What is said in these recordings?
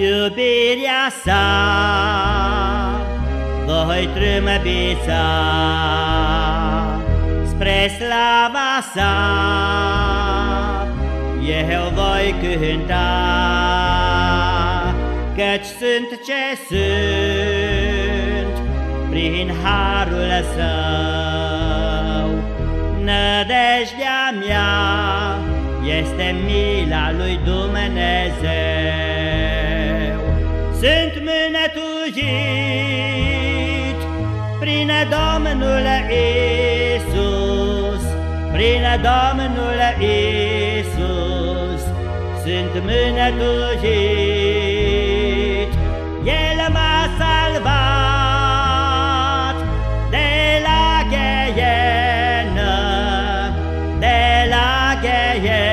iubirea sa voi trâmbița spre slava sa. Eu voi cânta căci sunt ce sunt prin harul său. Nădejdea mea este mila lui Dumnezeu sunt mânătugit prin Domnul Isus, prin Domnul Isus, sunt mânătugit. El m-a salvat de la gheienă, de la gheienă,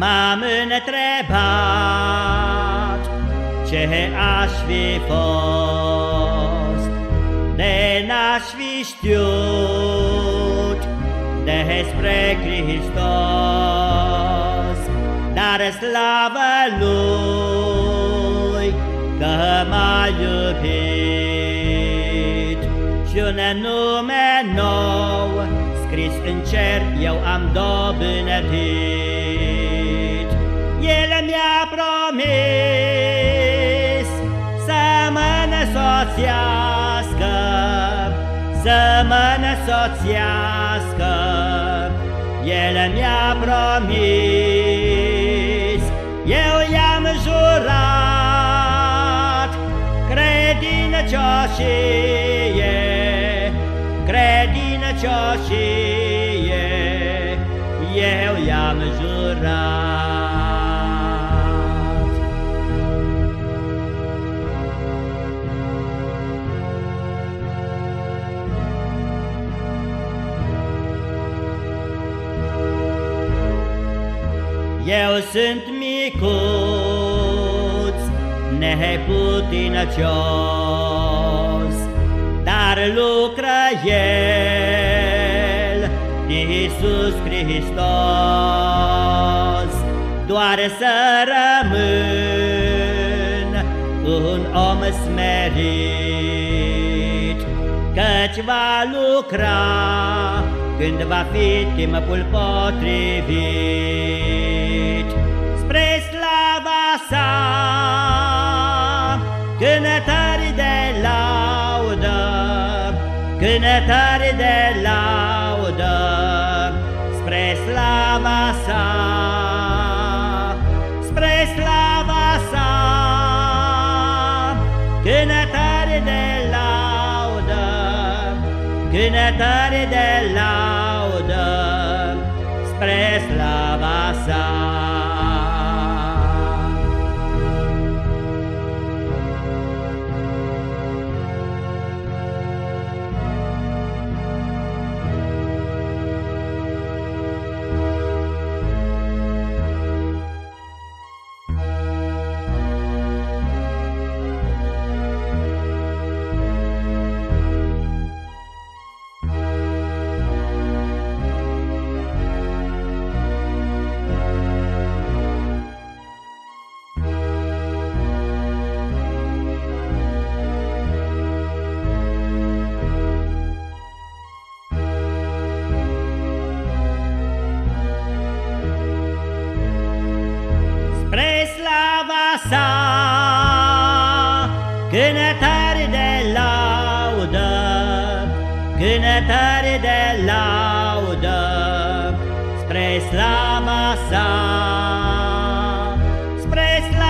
M-am întrebat ce aș fi fost? De n-aș fi știut despre Hristos. Dar slavă Lui că m-a iubit. Și un nume nou scris în cer eu am dobândit el mi-a promis să mă nesoțească, să mă nesoțească. El mi-a promis, eu i-am jurat credincioșie, credincioșie, eu i-am jurat. Eu sunt micuț, neputincios, dar lucră El, Iisus Hristos, doar să rămân un om smerit, căci va lucra când va fi timpul potrivit spre slava sa, cântări de laudă, cântări de laudă, spre slava sa, spre slava sa, cântări de laudă, cântări de laudă, sa Cânătări de laudă Cânătări de laudă Spre slava sa Spre slava